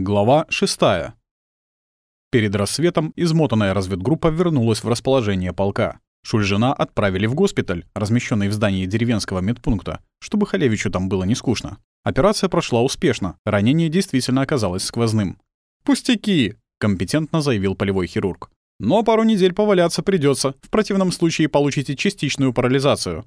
Глава 6. Перед рассветом измотанная разведгруппа вернулась в расположение полка. Шульжина отправили в госпиталь, размещенный в здании деревенского медпункта, чтобы Халевичу там было не скучно. Операция прошла успешно, ранение действительно оказалось сквозным. «Пустяки!» — компетентно заявил полевой хирург. «Но пару недель поваляться придется. в противном случае получите частичную парализацию».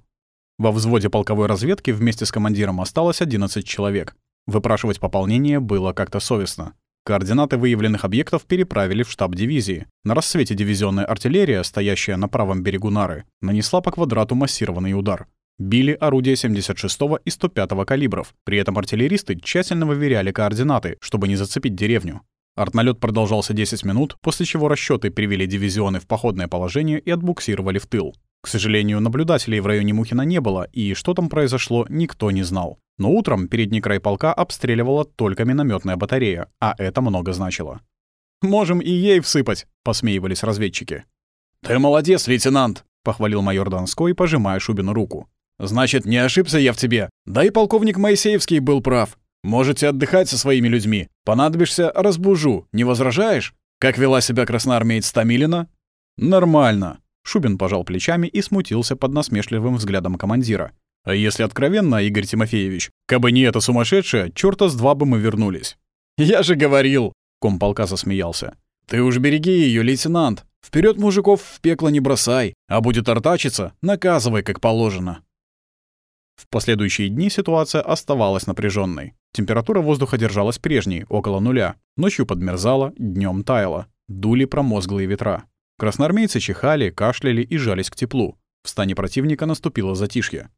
Во взводе полковой разведки вместе с командиром осталось 11 человек. Выпрашивать пополнение было как-то совестно. Координаты выявленных объектов переправили в штаб дивизии. На рассвете дивизионная артиллерия, стоящая на правом берегу Нары, нанесла по квадрату массированный удар. Били орудия 76-го и 105-го калибров. При этом артиллеристы тщательно выверяли координаты, чтобы не зацепить деревню. Артналет продолжался 10 минут, после чего расчеты привели дивизионы в походное положение и отбуксировали в тыл. К сожалению, наблюдателей в районе Мухина не было, и что там произошло, никто не знал. Но утром передний край полка обстреливала только минометная батарея, а это много значило. «Можем и ей всыпать», — посмеивались разведчики. «Ты молодец, лейтенант», — похвалил майор Донской, пожимая Шубину руку. «Значит, не ошибся я в тебе. Да и полковник Моисеевский был прав. Можете отдыхать со своими людьми. Понадобишься, разбужу. Не возражаешь? Как вела себя красноармеец Томилина?» «Нормально», Шубин пожал плечами и смутился под насмешливым взглядом командира. «А если откровенно, Игорь Тимофеевич, кабы не это сумасшедшее, чёрта с два бы мы вернулись». «Я же говорил!» — комполка засмеялся. «Ты уж береги ее, лейтенант. Вперед мужиков в пекло не бросай, а будет артачиться, наказывай как положено». В последующие дни ситуация оставалась напряженной. Температура воздуха держалась прежней, около нуля. Ночью подмерзала, днем таяла. Дули промозглые ветра. Красноармейцы чихали, кашляли и жались к теплу. В стане противника наступило затишье.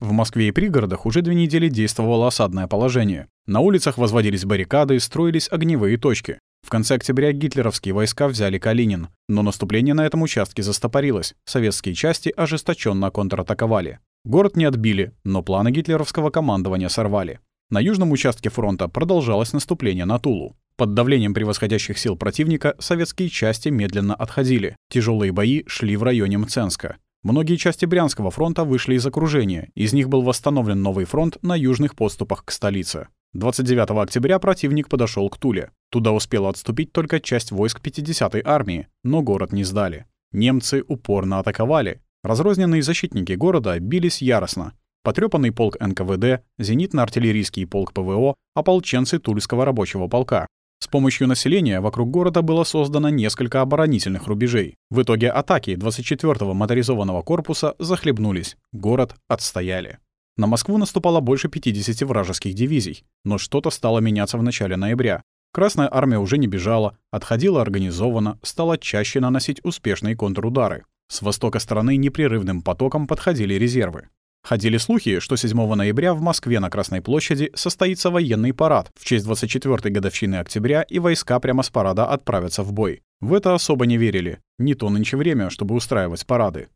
В Москве и пригородах уже две недели действовало осадное положение. На улицах возводились баррикады, строились огневые точки. В конце октября гитлеровские войска взяли Калинин, но наступление на этом участке застопорилось. Советские части ожесточенно контратаковали. Город не отбили, но планы гитлеровского командования сорвали. На южном участке фронта продолжалось наступление на Тулу. Под давлением превосходящих сил противника советские части медленно отходили. Тяжелые бои шли в районе Мценска. Многие части Брянского фронта вышли из окружения. Из них был восстановлен новый фронт на южных подступах к столице. 29 октября противник подошел к Туле. Туда успела отступить только часть войск 50-й армии, но город не сдали. Немцы упорно атаковали. Разрозненные защитники города бились яростно. Потрёпанный полк НКВД, зенитно-артиллерийский полк ПВО, ополченцы Тульского рабочего полка. С помощью населения вокруг города было создано несколько оборонительных рубежей. В итоге атаки 24-го моторизованного корпуса захлебнулись, город отстояли. На Москву наступало больше 50 вражеских дивизий, но что-то стало меняться в начале ноября. Красная армия уже не бежала, отходила организованно, стала чаще наносить успешные контрудары. С востока страны непрерывным потоком подходили резервы. Ходили слухи, что 7 ноября в Москве на Красной площади состоится военный парад в честь 24-й годовщины октября, и войска прямо с парада отправятся в бой. В это особо не верили. Не то нынче время, чтобы устраивать парады.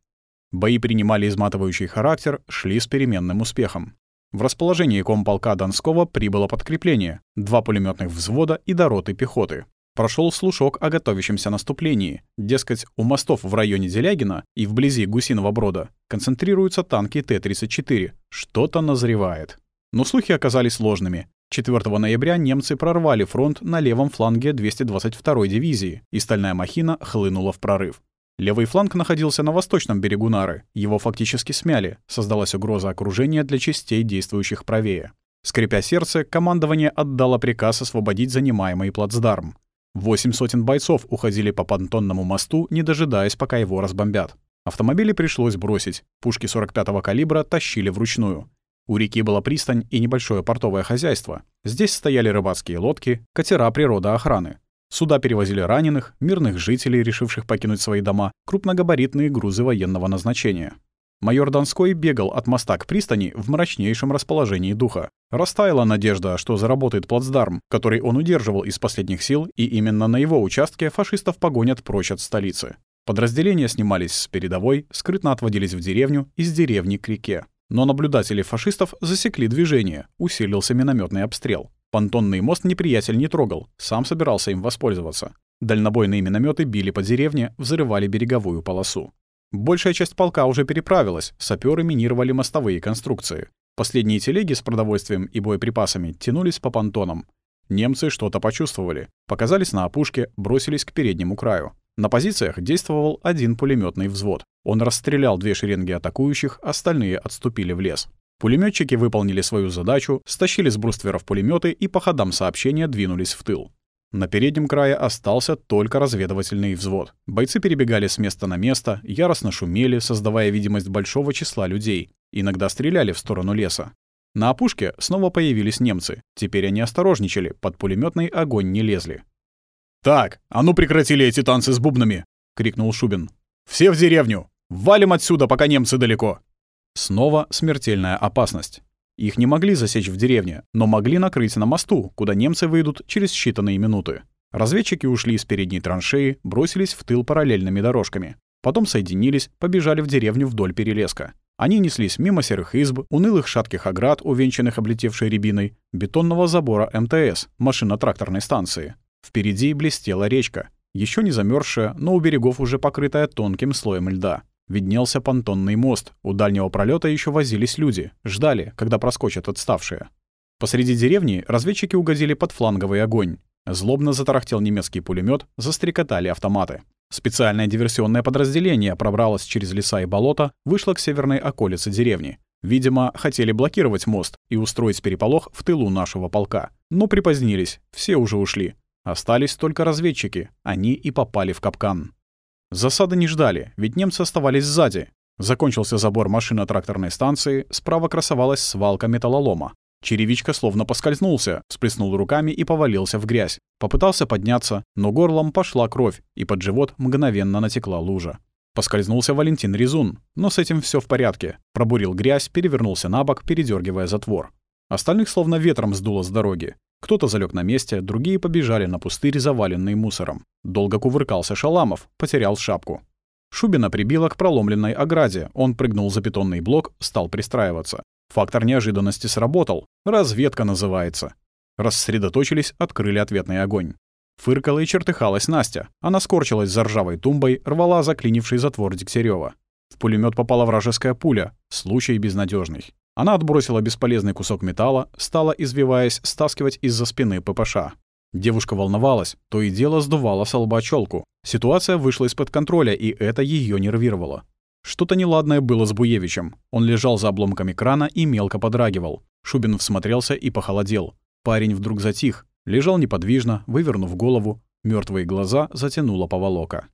Бои принимали изматывающий характер, шли с переменным успехом. В расположении комполка Донского прибыло подкрепление, два пулеметных взвода и до роты пехоты. Прошел слушок о готовящемся наступлении. Дескать, у мостов в районе Делягина и вблизи Гусиного Брода концентрируются танки Т-34. Что-то назревает. Но слухи оказались ложными. 4 ноября немцы прорвали фронт на левом фланге 222-й дивизии, и стальная махина хлынула в прорыв. Левый фланг находился на восточном берегу Нары. Его фактически смяли. Создалась угроза окружения для частей, действующих правее. Скрипя сердце, командование отдало приказ освободить занимаемый плацдарм. Восемь сотен бойцов уходили по понтонному мосту, не дожидаясь, пока его разбомбят. Автомобили пришлось бросить. Пушки 45-го калибра тащили вручную. У реки была пристань и небольшое портовое хозяйство. Здесь стояли рыбацкие лодки, катера природоохраны. Сюда перевозили раненых, мирных жителей, решивших покинуть свои дома, крупногабаритные грузы военного назначения. Майор Донской бегал от моста к пристани в мрачнейшем расположении духа. Растаяла надежда, что заработает плацдарм, который он удерживал из последних сил, и именно на его участке фашистов погонят прочь от столицы. Подразделения снимались с передовой, скрытно отводились в деревню, из деревни к реке. Но наблюдатели фашистов засекли движение, усилился минометный обстрел. Понтонный мост неприятель не трогал, сам собирался им воспользоваться. Дальнобойные минометы били по деревне, взрывали береговую полосу. Большая часть полка уже переправилась, саперы минировали мостовые конструкции. Последние телеги с продовольствием и боеприпасами тянулись по понтонам. Немцы что-то почувствовали. Показались на опушке, бросились к переднему краю. На позициях действовал один пулеметный взвод. Он расстрелял две шеренги атакующих, остальные отступили в лес. Пулеметчики выполнили свою задачу, стащили с брустверов пулеметы и по ходам сообщения двинулись в тыл. На переднем крае остался только разведывательный взвод. Бойцы перебегали с места на место, яростно шумели, создавая видимость большого числа людей. Иногда стреляли в сторону леса. На опушке снова появились немцы. Теперь они осторожничали, под пулеметный огонь не лезли. «Так, а ну прекратили эти танцы с бубнами!» — крикнул Шубин. «Все в деревню! Валим отсюда, пока немцы далеко!» Снова смертельная опасность. Их не могли засечь в деревне, но могли накрыть на мосту, куда немцы выйдут через считанные минуты. Разведчики ушли из передней траншеи, бросились в тыл параллельными дорожками. Потом соединились, побежали в деревню вдоль перелеска. Они неслись мимо серых изб, унылых шатких оград, увенчанных облетевшей рябиной, бетонного забора МТС, машино-тракторной станции. Впереди блестела речка, еще не замерзшая, но у берегов уже покрытая тонким слоем льда. Виднелся понтонный мост, у дальнего пролета еще возились люди, ждали, когда проскочат отставшие. Посреди деревни разведчики угодили под фланговый огонь. Злобно затарахтел немецкий пулемет, застрекотали автоматы. Специальное диверсионное подразделение пробралось через леса и болота, вышло к северной околице деревни. Видимо, хотели блокировать мост и устроить переполох в тылу нашего полка. Но припозднились, все уже ушли. Остались только разведчики, они и попали в капкан. Засады не ждали, ведь немцы оставались сзади. Закончился забор машино-тракторной станции, справа красовалась свалка металлолома. Черевичка словно поскользнулся, всплеснул руками и повалился в грязь. Попытался подняться, но горлом пошла кровь, и под живот мгновенно натекла лужа. Поскользнулся Валентин Резун, но с этим все в порядке. Пробурил грязь, перевернулся на бок, передергивая затвор. Остальных словно ветром сдуло с дороги. Кто-то залег на месте, другие побежали на пустырь, заваленный мусором. Долго кувыркался Шаламов, потерял шапку. Шубина прибила к проломленной ограде. Он прыгнул за бетонный блок, стал пристраиваться. Фактор неожиданности сработал. Разведка называется. Рассредоточились, открыли ответный огонь. Фыркала и чертыхалась Настя. Она скорчилась за ржавой тумбой, рвала заклинивший затвор Дегтярева. В пулемет попала вражеская пуля. Случай безнадежный. Она отбросила бесполезный кусок металла, стала, извиваясь, стаскивать из-за спины ППШ. Девушка волновалась, то и дело сдувала с лба челку. Ситуация вышла из-под контроля, и это ее нервировало. Что-то неладное было с Буевичем. Он лежал за обломками крана и мелко подрагивал. Шубин всмотрелся и похолодел. Парень вдруг затих, лежал неподвижно, вывернув голову. Мертвые глаза затянула поволока.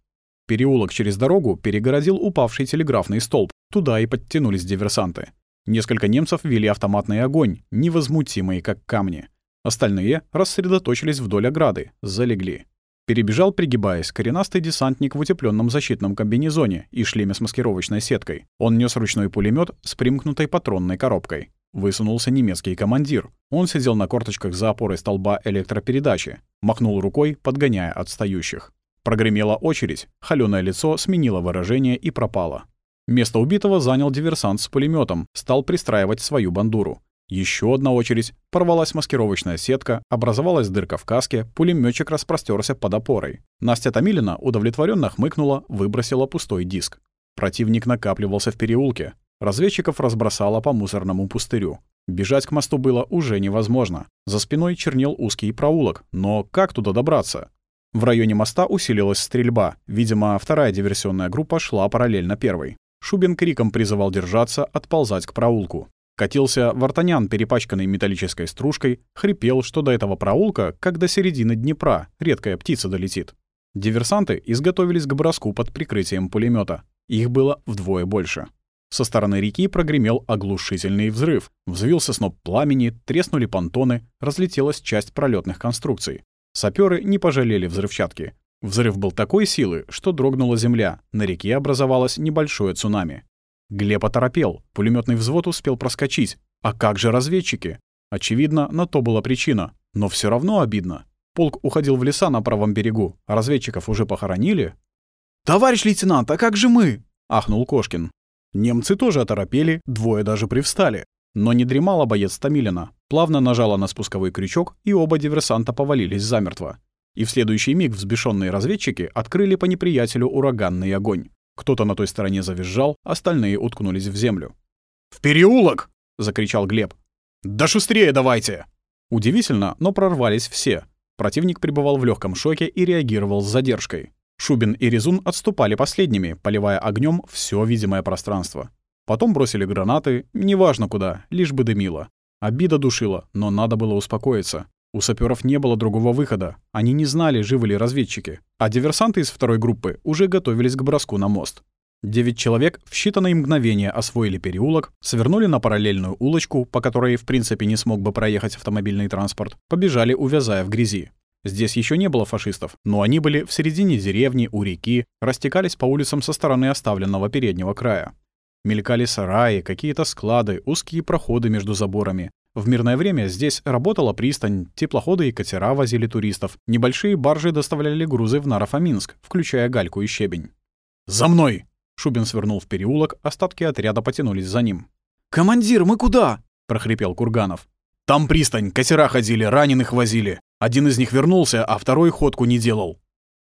Переулок через дорогу перегородил упавший телеграфный столб. Туда и подтянулись диверсанты. Несколько немцев вели автоматный огонь, невозмутимые, как камни. Остальные рассредоточились вдоль ограды, залегли. Перебежал, пригибаясь, коренастый десантник в утепленном защитном комбинезоне и шлеме с маскировочной сеткой. Он нес ручной пулемет с примкнутой патронной коробкой. Высунулся немецкий командир. Он сидел на корточках за опорой столба электропередачи. Махнул рукой, подгоняя отстающих. Прогремела очередь. Холёное лицо сменило выражение и пропало. Место убитого занял диверсант с пулеметом, стал пристраивать свою бандуру. Еще одна очередь, порвалась маскировочная сетка, образовалась дырка в каске, пулеметчик распростерся под опорой. Настя Томилина удовлетворенно хмыкнула, выбросила пустой диск. Противник накапливался в переулке. Разведчиков разбросало по мусорному пустырю. Бежать к мосту было уже невозможно. За спиной чернел узкий проулок, но как туда добраться? В районе моста усилилась стрельба. Видимо, вторая диверсионная группа шла параллельно первой. Шубин криком призывал держаться, отползать к проулку. Катился Вартанян, перепачканный металлической стружкой, хрипел, что до этого проулка, как до середины Днепра, редкая птица долетит. Диверсанты изготовились к броску под прикрытием пулемета. Их было вдвое больше. Со стороны реки прогремел оглушительный взрыв. Взвился сноп пламени, треснули понтоны, разлетелась часть пролетных конструкций. Саперы не пожалели взрывчатки. Взрыв был такой силы, что дрогнула земля, на реке образовалось небольшое цунами. Глеб оторопел, пулеметный взвод успел проскочить. А как же разведчики? Очевидно, на то была причина. Но все равно обидно. Полк уходил в леса на правом берегу, а разведчиков уже похоронили. «Товарищ лейтенант, а как же мы?» — ахнул Кошкин. Немцы тоже оторопели, двое даже привстали. Но не дремала боец Томилина. Плавно нажала на спусковой крючок, и оба диверсанта повалились замертво. И в следующий миг взбешенные разведчики открыли по неприятелю ураганный огонь. Кто-то на той стороне завизжал, остальные уткнулись в землю. «В переулок!» — закричал Глеб. «Да шустрее давайте!» Удивительно, но прорвались все. Противник пребывал в легком шоке и реагировал с задержкой. Шубин и Резун отступали последними, поливая огнем все видимое пространство. Потом бросили гранаты, неважно куда, лишь бы дымило. Обида душила, но надо было успокоиться. У саперов не было другого выхода. Они не знали, живы ли разведчики. А диверсанты из второй группы уже готовились к броску на мост. Девять человек в считанные мгновения освоили переулок, свернули на параллельную улочку, по которой в принципе не смог бы проехать автомобильный транспорт, побежали, увязая в грязи. Здесь еще не было фашистов, но они были в середине деревни, у реки, растекались по улицам со стороны оставленного переднего края. Мелькали сараи, какие-то склады, узкие проходы между заборами. В мирное время здесь работала пристань, теплоходы и катера возили туристов, небольшие баржи доставляли грузы в Нарафаминск, включая гальку и щебень. «За мной!» Шубин свернул в переулок, остатки отряда потянулись за ним. «Командир, мы куда?» — прохрипел Курганов. «Там пристань, катера ходили, раненых возили. Один из них вернулся, а второй ходку не делал».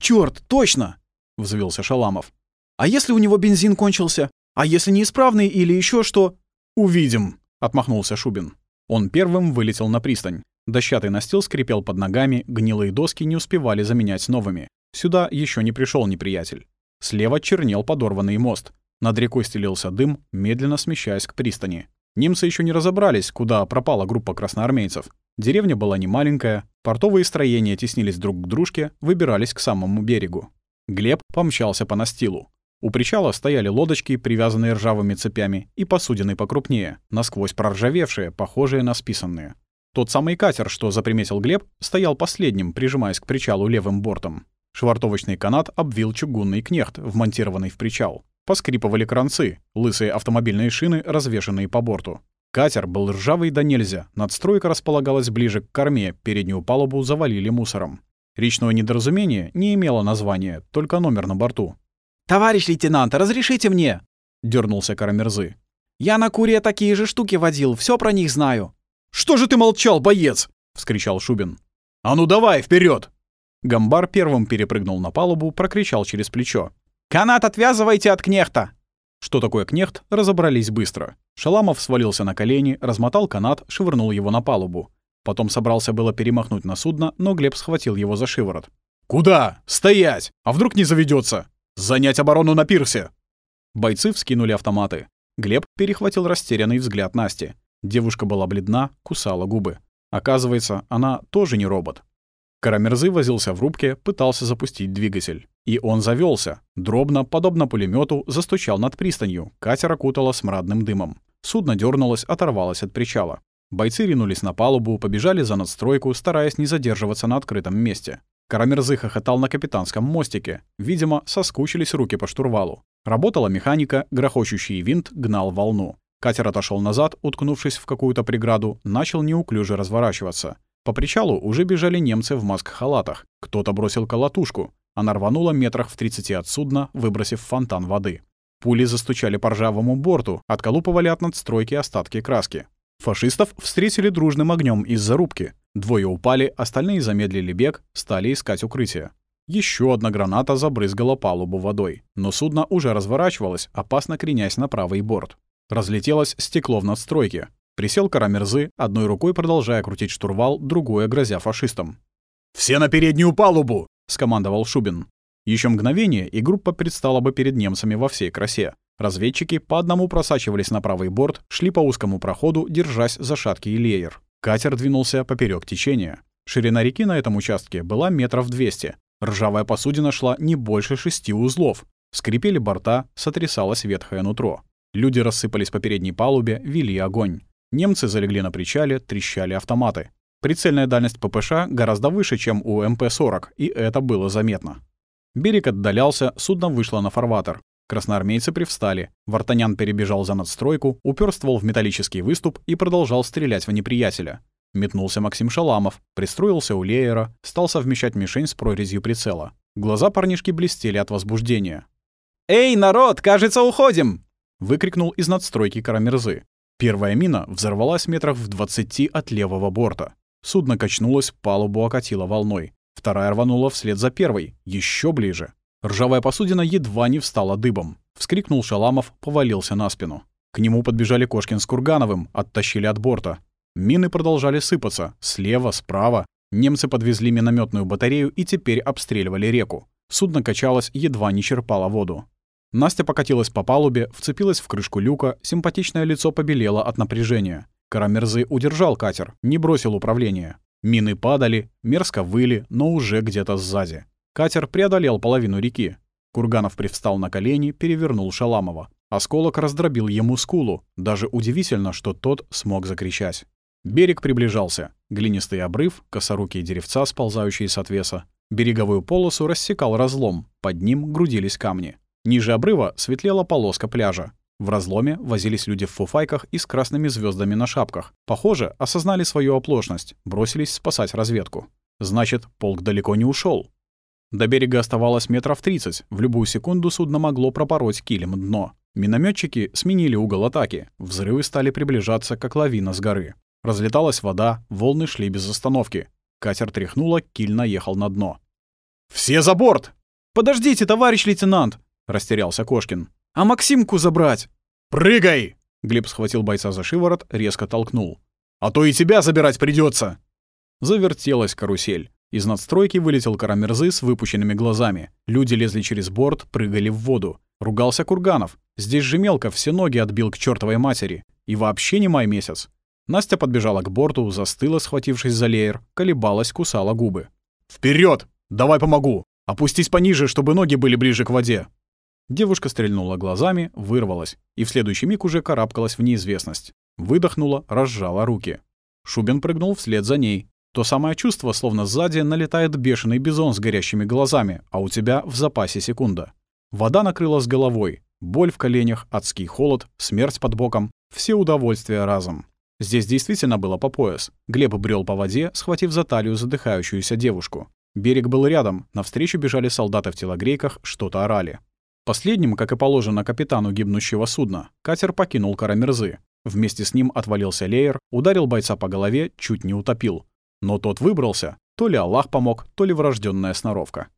«Чёрт, точно!» — взвился Шаламов. «А если у него бензин кончился? А если неисправный или еще что?» «Увидим», — отмахнулся Шубин. Он первым вылетел на пристань. Дощатый настил скрипел под ногами, гнилые доски не успевали заменять новыми. Сюда еще не пришел неприятель. Слева чернел подорванный мост. Над рекой стелился дым, медленно смещаясь к пристани. Немцы еще не разобрались, куда пропала группа красноармейцев. Деревня была не маленькая, портовые строения теснились друг к дружке, выбирались к самому берегу. Глеб помчался по настилу. У причала стояли лодочки, привязанные ржавыми цепями, и посудины покрупнее, насквозь проржавевшие, похожие на списанные. Тот самый катер, что заприметил Глеб, стоял последним, прижимаясь к причалу левым бортом. Швартовочный канат обвил чугунный кнехт, вмонтированный в причал. Поскрипывали кранцы, лысые автомобильные шины, развешанные по борту. Катер был ржавый да нельзя, надстройка располагалась ближе к корме, переднюю палубу завалили мусором. Речное недоразумение не имело названия, только номер на борту. «Товарищ лейтенант, разрешите мне?» — дернулся Карамерзы. «Я на Куре такие же штуки водил, все про них знаю». «Что же ты молчал, боец?» — вскричал Шубин. «А ну давай, вперед! Гамбар первым перепрыгнул на палубу, прокричал через плечо. «Канат отвязывайте от кнехта!» Что такое кнехт, разобрались быстро. Шаламов свалился на колени, размотал канат, швырнул его на палубу. Потом собрался было перемахнуть на судно, но Глеб схватил его за шиворот. «Куда? Стоять! А вдруг не заведется? Занять оборону на пирсе!» Бойцы вскинули автоматы. Глеб перехватил растерянный взгляд Насти. Девушка была бледна, кусала губы. Оказывается, она тоже не робот. Карамерзы возился в рубке, пытался запустить двигатель. И он завелся. Дробно, подобно пулемету, застучал над пристанью. Катер окутало смрадным дымом. Судно дернулось, оторвалось от причала. Бойцы ринулись на палубу, побежали за надстройку, стараясь не задерживаться на открытом месте. Карамерзы хохотал на капитанском мостике. Видимо, соскучились руки по штурвалу. Работала механика, грохочущий винт гнал волну. Катер отошел назад, уткнувшись в какую-то преграду, начал неуклюже разворачиваться. По причалу уже бежали немцы в маск-халатах. Кто-то бросил колотушку. Она рванула метрах в 30 от судна, выбросив фонтан воды. Пули застучали по ржавому борту, отколупывали от надстройки остатки краски. Фашистов встретили дружным огнем из-за рубки. Двое упали, остальные замедлили бег, стали искать укрытие. Еще одна граната забрызгала палубу водой, но судно уже разворачивалось, опасно кренясь на правый борт. Разлетелось стекло в надстройке. Присел Карамерзы, одной рукой продолжая крутить штурвал, другой грозя фашистам. «Все на переднюю палубу!» — скомандовал Шубин. Еще мгновение, и группа предстала бы перед немцами во всей красе. Разведчики по одному просачивались на правый борт, шли по узкому проходу, держась за шаткий леер. Катер двинулся поперек течения. Ширина реки на этом участке была метров 200. Ржавая посудина шла не больше шести узлов. Скрипели борта, сотрясалось ветхое нутро. Люди рассыпались по передней палубе, вели огонь. Немцы залегли на причале, трещали автоматы. Прицельная дальность ППШ гораздо выше, чем у МП-40, и это было заметно. Берег отдалялся, судно вышло на фарватер. Красноармейцы привстали. Вартанян перебежал за надстройку, уперствовал в металлический выступ и продолжал стрелять в неприятеля. Метнулся Максим Шаламов, пристроился у леера, стал совмещать мишень с прорезью прицела. Глаза парнишки блестели от возбуждения. «Эй, народ, кажется, уходим!» — выкрикнул из надстройки Карамерзы. Первая мина взорвалась метрах в двадцати от левого борта. Судно качнулось, палубу окатило волной. Вторая рванула вслед за первой, еще ближе. Ржавая посудина едва не встала дыбом. Вскрикнул Шаламов, повалился на спину. К нему подбежали Кошкин с Кургановым, оттащили от борта. Мины продолжали сыпаться. Слева, справа. Немцы подвезли минометную батарею и теперь обстреливали реку. Судно качалось, едва не черпало воду. Настя покатилась по палубе, вцепилась в крышку люка, симпатичное лицо побелело от напряжения. Карамерзы удержал катер, не бросил управление. Мины падали, мерзко выли, но уже где-то сзади. Катер преодолел половину реки. Курганов привстал на колени, перевернул Шаламова. Осколок раздробил ему скулу. Даже удивительно, что тот смог закричать. Берег приближался. Глинистый обрыв, косорукие деревца, сползающие с отвеса. Береговую полосу рассекал разлом, под ним грудились камни. Ниже обрыва светлела полоска пляжа. В разломе возились люди в фуфайках и с красными звездами на шапках. Похоже, осознали свою оплошность, бросились спасать разведку. Значит, полк далеко не ушел. До берега оставалось метров 30. В любую секунду судно могло пропороть килем дно. Минометчики сменили угол атаки. Взрывы стали приближаться, как лавина с горы. Разлеталась вода, волны шли без остановки. Катер тряхнуло, киль наехал на дно. «Все за борт!» «Подождите, товарищ лейтенант!» растерялся Кошкин. «А Максимку забрать?» «Прыгай!» Глеб схватил бойца за шиворот, резко толкнул. «А то и тебя забирать придется. Завертелась карусель. Из надстройки вылетел Карамерзы с выпущенными глазами. Люди лезли через борт, прыгали в воду. Ругался Курганов. Здесь же мелко все ноги отбил к чертовой матери. И вообще не май месяц. Настя подбежала к борту, застыла, схватившись за леер, колебалась, кусала губы. Вперед! Давай помогу! Опустись пониже, чтобы ноги были ближе к воде!» Девушка стрельнула глазами, вырвалась, и в следующий миг уже карабкалась в неизвестность. Выдохнула, разжала руки. Шубин прыгнул вслед за ней. То самое чувство, словно сзади налетает бешеный бизон с горящими глазами, а у тебя в запасе секунда. Вода накрыла с головой. Боль в коленях, адский холод, смерть под боком. Все удовольствия разом. Здесь действительно было по пояс. Глеб брел по воде, схватив за талию задыхающуюся девушку. Берег был рядом, навстречу бежали солдаты в телогрейках, что-то орали. Последним, как и положено капитану гибнущего судна, катер покинул Карамерзы. Вместе с ним отвалился леер, ударил бойца по голове, чуть не утопил. Но тот выбрался. То ли Аллах помог, то ли врожденная сноровка.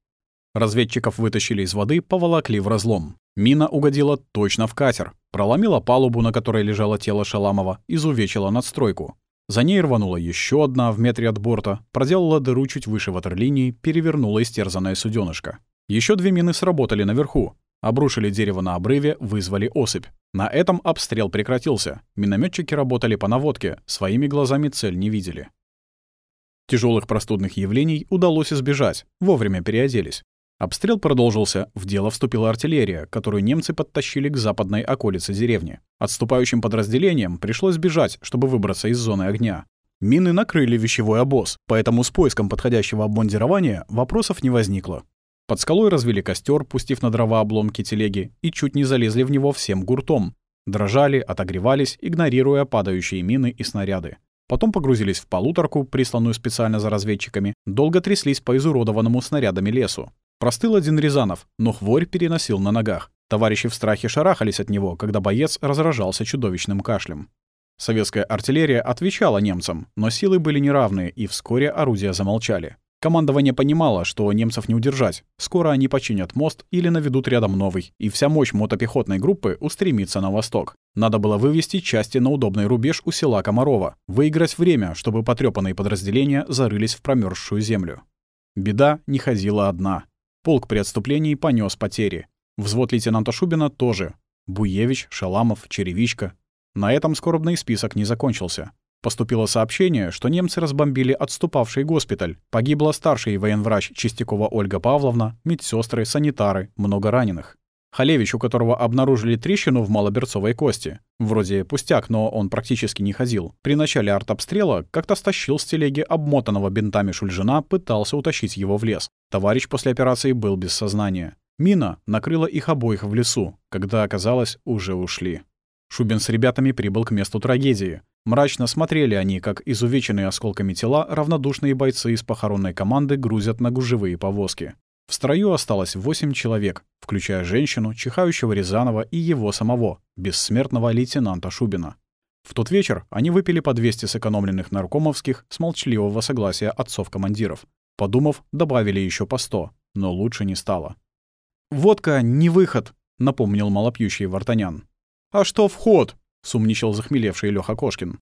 Разведчиков вытащили из воды, поволокли в разлом. Мина угодила точно в катер, проломила палубу, на которой лежало тело Шаламова, изувечила надстройку. За ней рванула еще одна в метре от борта, проделала дыру чуть выше ватерлинии, перевернула истерзанное суденышко. Еще две мины сработали наверху, Обрушили дерево на обрыве, вызвали осыпь. На этом обстрел прекратился. Минометчики работали по наводке, своими глазами цель не видели. Тяжелых простудных явлений удалось избежать, вовремя переоделись. Обстрел продолжился, в дело вступила артиллерия, которую немцы подтащили к западной околице деревни. Отступающим подразделениям пришлось бежать, чтобы выбраться из зоны огня. Мины накрыли вещевой обоз, поэтому с поиском подходящего обмундирования вопросов не возникло. Под скалой развели костер, пустив на дрова обломки телеги, и чуть не залезли в него всем гуртом. Дрожали, отогревались, игнорируя падающие мины и снаряды. Потом погрузились в полуторку, присланную специально за разведчиками, долго тряслись по изуродованному снарядами лесу. Простыл один Рязанов, но хворь переносил на ногах. Товарищи в страхе шарахались от него, когда боец разражался чудовищным кашлем. Советская артиллерия отвечала немцам, но силы были неравные, и вскоре орудия замолчали. Командование понимало, что немцев не удержать. Скоро они починят мост или наведут рядом новый, и вся мощь мотопехотной группы устремится на восток. Надо было вывести части на удобный рубеж у села Комарова, выиграть время, чтобы потрепанные подразделения зарылись в промерзшую землю. Беда не ходила одна. Полк при отступлении понес потери. Взвод лейтенанта Шубина тоже. Буевич, Шаламов, Черевичка. На этом скорбный список не закончился. Поступило сообщение, что немцы разбомбили отступавший госпиталь. Погибла старший военврач Чистякова Ольга Павловна, медсестры, санитары, много раненых. Халевич, у которого обнаружили трещину в малоберцовой кости. Вроде пустяк, но он практически не ходил. При начале артобстрела как-то стащил с телеги обмотанного бинтами Шульжина, пытался утащить его в лес. Товарищ после операции был без сознания. Мина накрыла их обоих в лесу, когда, оказалось, уже ушли. Шубин с ребятами прибыл к месту трагедии. Мрачно смотрели они, как изувеченные осколками тела равнодушные бойцы из похоронной команды грузят на гужевые повозки. В строю осталось восемь человек, включая женщину, чихающего Рязанова и его самого, бессмертного лейтенанта Шубина. В тот вечер они выпили по 200 сэкономленных наркомовских с молчаливого согласия отцов-командиров. Подумав, добавили еще по 100, но лучше не стало. «Водка — не выход», — напомнил малопьющий Вартанян. «А что вход?» — сумничал захмелевший Лёха Кошкин.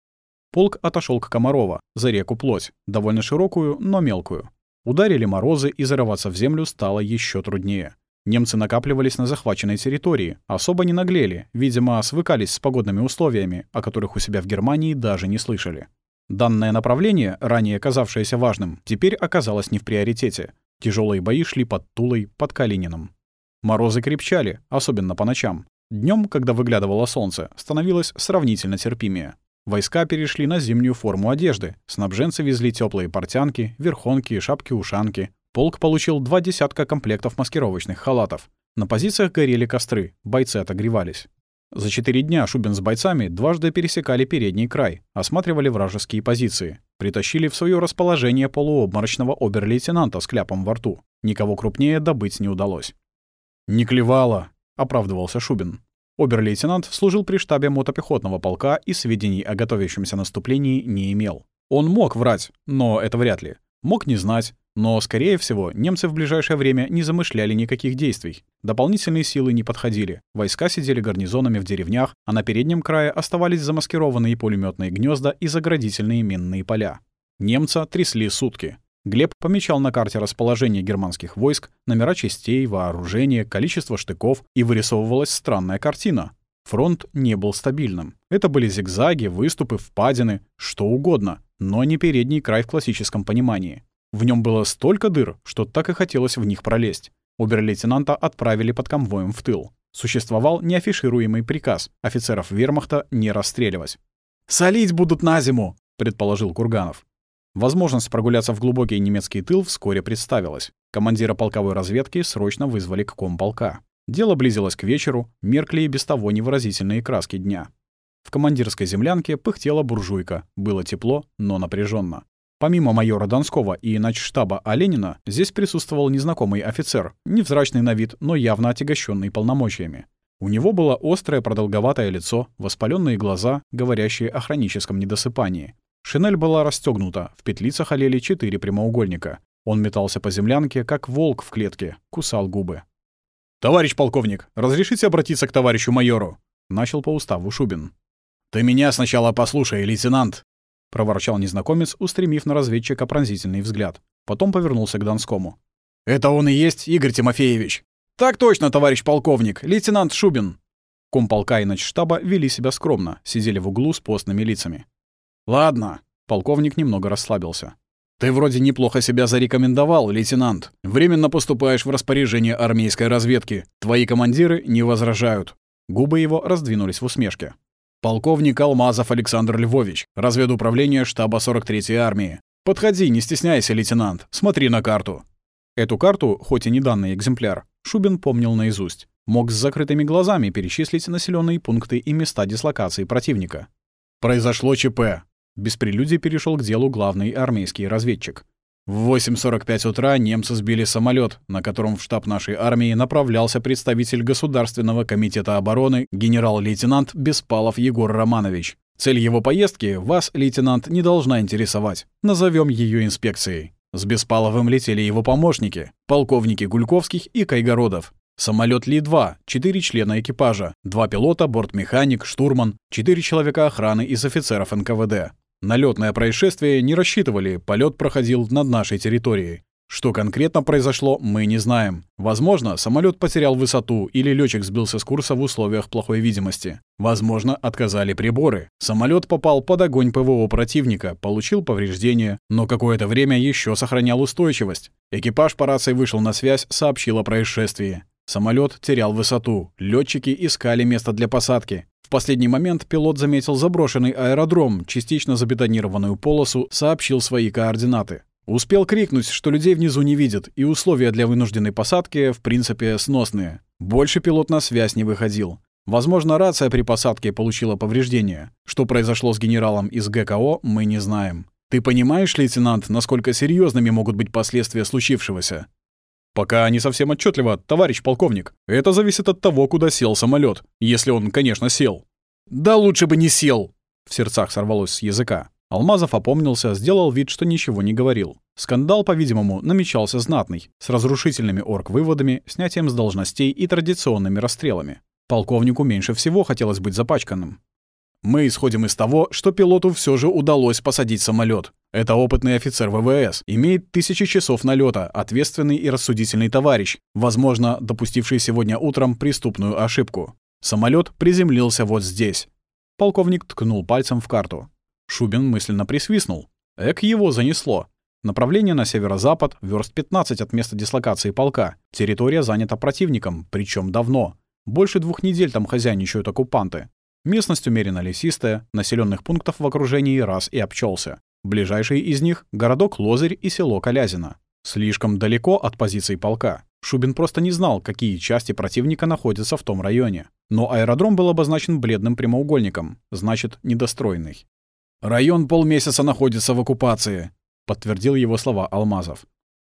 Полк отошел к Комарова, за реку Плоть, довольно широкую, но мелкую. Ударили морозы, и зарываться в землю стало еще труднее. Немцы накапливались на захваченной территории, особо не наглели, видимо, свыкались с погодными условиями, о которых у себя в Германии даже не слышали. Данное направление, ранее казавшееся важным, теперь оказалось не в приоритете. Тяжелые бои шли под Тулой, под Калининым. Морозы крепчали, особенно по ночам. Днем, когда выглядывало солнце, становилось сравнительно терпимее. Войска перешли на зимнюю форму одежды. Снабженцы везли теплые портянки, верхонки, шапки-ушанки, Полк получил два десятка комплектов маскировочных халатов. На позициях горели костры, бойцы отогревались. За четыре дня Шубин с бойцами дважды пересекали передний край, осматривали вражеские позиции. Притащили в свое расположение полуобморочного обер-лейтенанта с кляпом во рту. Никого крупнее добыть не удалось. «Не клевало», — оправдывался Шубин. Обер-лейтенант служил при штабе мотопехотного полка и сведений о готовящемся наступлении не имел. Он мог врать, но это вряд ли. Мог не знать, но, скорее всего, немцы в ближайшее время не замышляли никаких действий. Дополнительные силы не подходили. Войска сидели гарнизонами в деревнях, а на переднем крае оставались замаскированные пулеметные гнезда и заградительные минные поля. Немца трясли сутки. Глеб помечал на карте расположение германских войск, номера частей, вооружение, количество штыков, и вырисовывалась странная картина. Фронт не был стабильным. Это были зигзаги, выступы, впадины, что угодно, но не передний край в классическом понимании. В нем было столько дыр, что так и хотелось в них пролезть. Обер-лейтенанта отправили под конвоем в тыл. Существовал неафишируемый приказ офицеров вермахта не расстреливать. «Солить будут на зиму!» — предположил Курганов. Возможность прогуляться в глубокий немецкий тыл вскоре представилась. Командира полковой разведки срочно вызвали к комполка. Дело близилось к вечеру, меркли и без того невыразительные краски дня. В командирской землянке пыхтела буржуйка, было тепло, но напряженно. Помимо майора Донского и начштаба Оленина, здесь присутствовал незнакомый офицер, невзрачный на вид, но явно отягощенный полномочиями. У него было острое продолговатое лицо, воспаленные глаза, говорящие о хроническом недосыпании. Шинель была расстегнута, в петлицах олели четыре прямоугольника. Он метался по землянке, как волк в клетке, кусал губы. «Товарищ полковник, разрешите обратиться к товарищу майору?» — начал по уставу Шубин. «Ты меня сначала послушай, лейтенант!» — проворчал незнакомец, устремив на разведчика пронзительный взгляд. Потом повернулся к Донскому. «Это он и есть, Игорь Тимофеевич?» «Так точно, товарищ полковник, лейтенант Шубин». Комполка и начштаба вели себя скромно, сидели в углу с постными лицами. «Ладно», — полковник немного расслабился. «Ты вроде неплохо себя зарекомендовал, лейтенант. Временно поступаешь в распоряжение армейской разведки. Твои командиры не возражают». Губы его раздвинулись в усмешке. Полковник Алмазов Александр Львович, разведуправление штаба 43-й армии. Подходи, не стесняйся, лейтенант, смотри на карту. Эту карту, хоть и не данный экземпляр, Шубин помнил наизусть. Мог с закрытыми глазами перечислить населенные пункты и места дислокации противника. Произошло ЧП. Без прелюдий перешел к делу главный армейский разведчик. В 8.45 утра немцы сбили самолет, на котором в штаб нашей армии направлялся представитель Государственного комитета обороны генерал-лейтенант Беспалов Егор Романович. Цель его поездки вас, лейтенант, не должна интересовать. Назовем ее инспекцией. С Беспаловым летели его помощники, полковники Гульковских и Кайгородов. Самолет Ли-2, четыре члена экипажа, два пилота, бортмеханик, штурман, четыре человека охраны из офицеров НКВД. Налетное происшествие не рассчитывали, полет проходил над нашей территорией. Что конкретно произошло, мы не знаем. Возможно, самолет потерял высоту или летчик сбился с курса в условиях плохой видимости. Возможно, отказали приборы. Самолет попал под огонь ПВО противника, получил повреждения, но какое-то время еще сохранял устойчивость. Экипаж по рации вышел на связь, сообщил о происшествии. Самолет терял высоту, летчики искали место для посадки. В последний момент пилот заметил заброшенный аэродром, частично забетонированную полосу, сообщил свои координаты. Успел крикнуть, что людей внизу не видят, и условия для вынужденной посадки, в принципе, сносные. Больше пилот на связь не выходил. Возможно, рация при посадке получила повреждения. Что произошло с генералом из ГКО, мы не знаем. Ты понимаешь, лейтенант, насколько серьезными могут быть последствия случившегося? Пока не совсем отчетливо, товарищ полковник. Это зависит от того, куда сел самолет, если он, конечно, сел. Да лучше бы не сел, в сердцах сорвалось с языка. Алмазов опомнился, сделал вид, что ничего не говорил. Скандал, по-видимому, намечался знатный, с разрушительными орг-выводами, снятием с должностей и традиционными расстрелами. Полковнику меньше всего хотелось быть запачканным. Мы исходим из того, что пилоту все же удалось посадить самолет. Это опытный офицер ВВС, имеет тысячи часов налета, ответственный и рассудительный товарищ, возможно, допустивший сегодня утром преступную ошибку. Самолет приземлился вот здесь. Полковник ткнул пальцем в карту. Шубин мысленно присвистнул. Эк его занесло. Направление на северо-запад, верст 15 от места дислокации полка. Территория занята противником, причем давно. Больше двух недель там хозяйничают оккупанты. Местность умеренно лесистая, населенных пунктов в окружении раз и обчелся. Ближайший из них — городок Лозырь и село Колязино. Слишком далеко от позиций полка. Шубин просто не знал, какие части противника находятся в том районе. Но аэродром был обозначен бледным прямоугольником, значит, недостроенный. «Район полмесяца находится в оккупации», — подтвердил его слова Алмазов.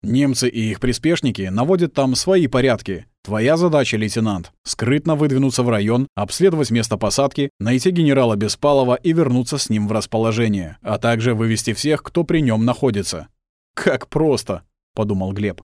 «Немцы и их приспешники наводят там свои порядки. Твоя задача, лейтенант, скрытно выдвинуться в район, обследовать место посадки, найти генерала Беспалова и вернуться с ним в расположение, а также вывести всех, кто при нем находится». «Как просто», — подумал Глеб.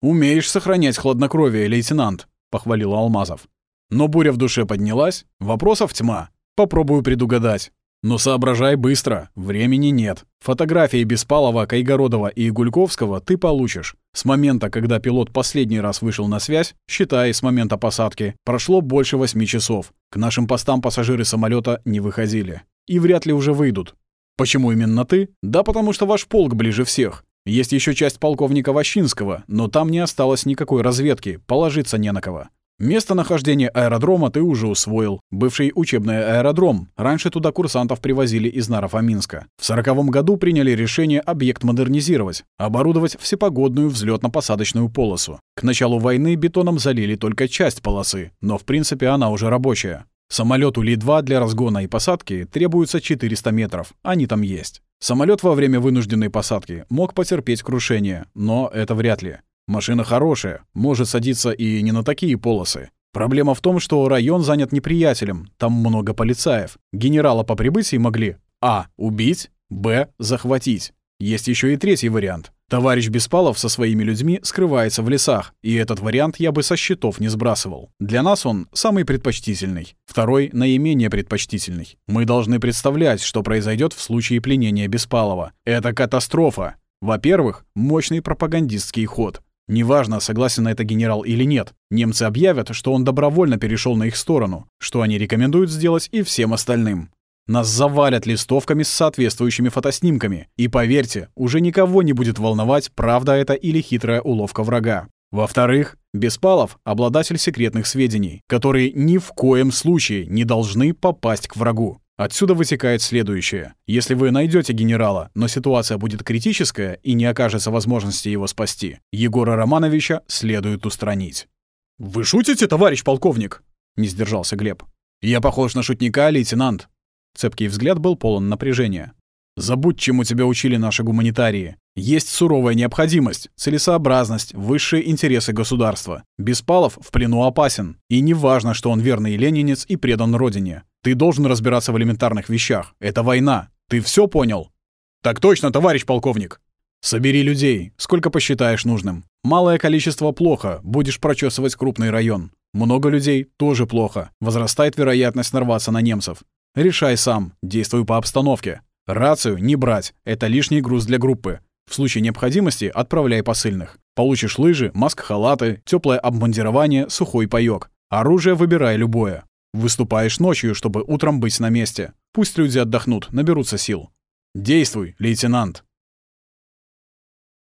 «Умеешь сохранять хладнокровие, лейтенант», — похвалил Алмазов. «Но буря в душе поднялась, вопросов тьма. Попробую предугадать. Но соображай быстро, времени нет. Фотографии Беспалова, Кайгородова и Гульковского ты получишь. С момента, когда пилот последний раз вышел на связь, считай, с момента посадки, прошло больше восьми часов. К нашим постам пассажиры самолета не выходили. И вряд ли уже выйдут. Почему именно ты? Да потому что ваш полк ближе всех. Есть еще часть полковника Ващинского, но там не осталось никакой разведки, положиться не на кого. Местонахождение аэродрома ты уже усвоил. Бывший учебный аэродром. Раньше туда курсантов привозили из Нарофоминска. В сороковом году приняли решение объект модернизировать, оборудовать всепогодную взлетно-посадочную полосу. К началу войны бетоном залили только часть полосы, но в принципе она уже рабочая. Самолету Ли-2 для разгона и посадки требуется 400 метров, они там есть. Самолет во время вынужденной посадки мог потерпеть крушение, но это вряд ли. Машина хорошая, может садиться и не на такие полосы. Проблема в том, что район занят неприятелем, там много полицаев. Генерала по прибытии могли а. убить, б. захватить. Есть еще и третий вариант. Товарищ Беспалов со своими людьми скрывается в лесах, и этот вариант я бы со счетов не сбрасывал. Для нас он самый предпочтительный. Второй — наименее предпочтительный. Мы должны представлять, что произойдет в случае пленения Беспалова. Это катастрофа. Во-первых, мощный пропагандистский ход. Неважно, согласен на это генерал или нет, немцы объявят, что он добровольно перешел на их сторону, что они рекомендуют сделать и всем остальным. Нас завалят листовками с соответствующими фотоснимками, и поверьте, уже никого не будет волновать, правда это или хитрая уловка врага. Во-вторых, Беспалов — обладатель секретных сведений, которые ни в коем случае не должны попасть к врагу. Отсюда вытекает следующее. Если вы найдете генерала, но ситуация будет критическая и не окажется возможности его спасти, Егора Романовича следует устранить. «Вы шутите, товарищ полковник?» — не сдержался Глеб. «Я похож на шутника, лейтенант». Цепкий взгляд был полон напряжения. «Забудь, чему тебя учили наши гуманитарии. Есть суровая необходимость, целесообразность, высшие интересы государства. Беспалов в плену опасен. И не важно, что он верный ленинец и предан родине. Ты должен разбираться в элементарных вещах. Это война. Ты все понял? Так точно, товарищ полковник. Собери людей, сколько посчитаешь нужным. Малое количество плохо, будешь прочесывать крупный район. Много людей тоже плохо. Возрастает вероятность нарваться на немцев. Решай сам, действуй по обстановке. Рацию не брать, это лишний груз для группы. В случае необходимости отправляй посыльных. Получишь лыжи, маск-халаты, теплое обмундирование, сухой паёк. Оружие выбирай любое. Выступаешь ночью, чтобы утром быть на месте. Пусть люди отдохнут, наберутся сил. Действуй, лейтенант.